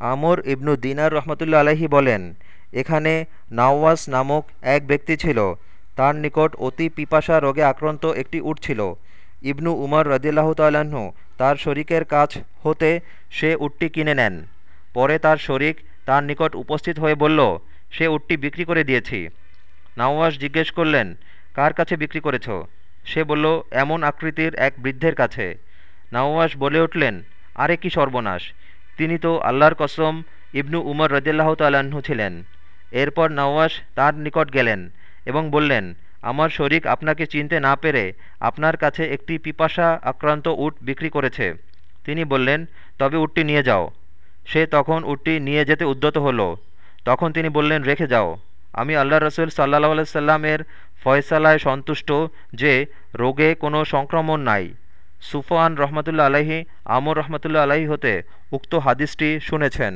আমর ইবনু দিনার রহমতুল্লা আলহি বলেন, এখানে নাওয়াস নামক এক ব্যক্তি ছিল। তার নিকট অতি পিপাসা রোগে আক্রান্ত একটি উট ছিল। ইবনু উমর রদিল্লাহ তাল্লাহ্ন তার শরিকের কাছ হতে সে উটটি কিনে নেন। পরে তার শরিক তার নিকট উপস্থিত হয়ে বলল, সে উটটি বিক্রি করে দিয়েছি নাওয়াস জিজ্ঞেস করলেন, কার কাছে বিক্রি করেছ সে বলল, এমন আকৃতির এক বৃদ্ধের কাছে নাওয়াস বলে উঠলেন, আরে কি সর্বনাশ! তিনি তো আল্লাহর কসম ইবনু উমর রদিল্লাহ তাল্লাহ্ন ছিলেন। এরপর নওয়াস তার নিকট গেলেন এবং বললেন, আমার শরিক আপনাকে চিনতে না পেরে আপনার কাছে একটি পিপাসা আক্রান্ত উট বিক্রি করেছে। তিনি বললেন, তবে উটটি নিয়ে যাও। সে তখন উটটি নিয়ে যেতে উদ্যত হলো। তখন তিনি বললেন, রেখে যাও। আমি আল্লাহ রসুল সাল্লাহ সাল্লামের ফয়সালায় সন্তুষ্ট যে রোগে কোনো সংক্রমণ নাই। সুফান রহমতুল্লা আলাহি আমর রহমতুল্লা আলাহি হতে উক্ত হাদিসটি শুনেছেন।